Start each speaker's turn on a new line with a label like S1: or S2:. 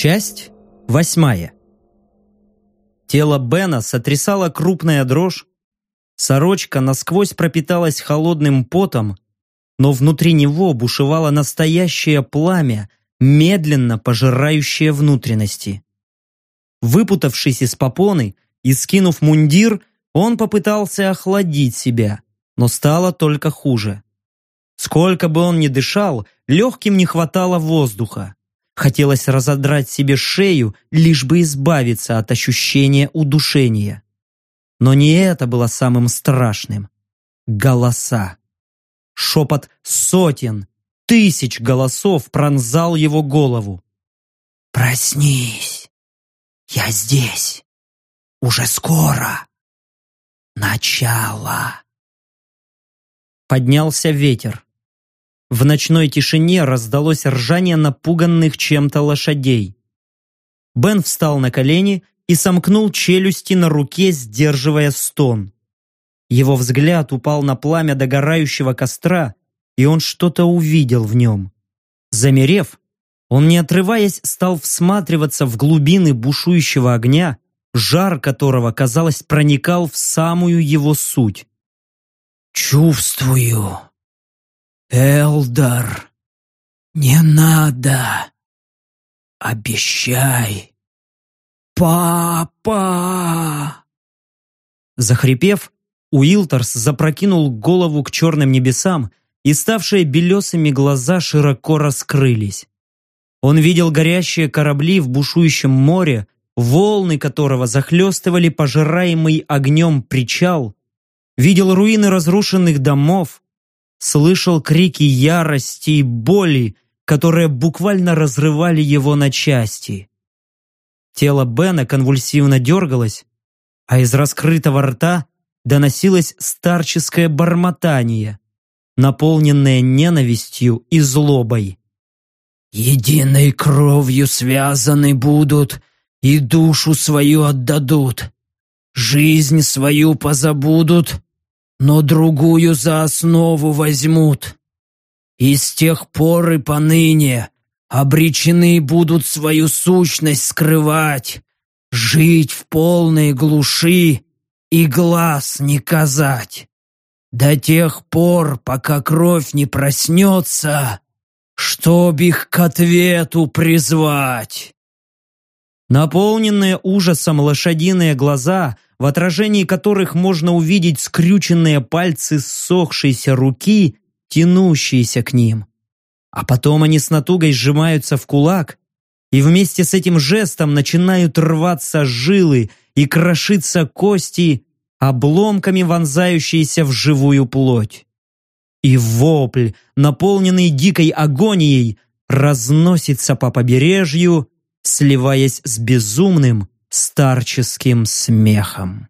S1: Часть восьмая. Тело Бена сотрясала крупная дрожь, сорочка насквозь пропиталась холодным потом, но внутри него бушевало настоящее пламя, медленно пожирающее внутренности. Выпутавшись из попоны и скинув мундир, он попытался охладить себя, но стало только хуже. Сколько бы он ни дышал, легким не хватало воздуха. Хотелось разодрать себе шею, лишь бы избавиться от ощущения удушения. Но не это было самым страшным. Голоса. Шепот сотен, тысяч голосов пронзал его голову. «Проснись! Я здесь! Уже скоро! Начало!» Поднялся ветер. В ночной тишине раздалось ржание напуганных чем-то лошадей. Бен встал на колени и сомкнул челюсти на руке, сдерживая стон. Его взгляд упал на пламя догорающего костра, и он что-то увидел в нем. Замерев, он, не отрываясь, стал всматриваться в глубины бушующего огня, жар которого, казалось, проникал в самую его суть. «Чувствую», Элдар, не надо. Обещай. Папа. Захрипев, Уилтерс запрокинул голову к черным небесам, и ставшие белесыми глаза широко раскрылись. Он видел горящие корабли в бушующем море, волны которого захлестывали пожираемый огнем причал, видел руины разрушенных домов, слышал крики ярости и боли, которые буквально разрывали его на части. Тело Бена конвульсивно дергалось, а из раскрытого рта доносилось старческое бормотание, наполненное ненавистью и злобой. «Единой кровью связаны будут и душу свою отдадут, жизнь свою позабудут, но другую за основу возьмут. И с тех пор и поныне обречены будут свою сущность скрывать, жить в полной глуши и глаз не казать. До тех пор, пока кровь не проснется, чтоб их к ответу призвать. Наполненные ужасом лошадиные глаза – в отражении которых можно увидеть скрюченные пальцы ссохшейся руки, тянущиеся к ним. А потом они с натугой сжимаются в кулак, и вместе с этим жестом начинают рваться жилы и крошиться кости, обломками вонзающиеся в живую плоть. И вопль, наполненный дикой агонией, разносится по побережью, сливаясь с безумным, старческим смехом.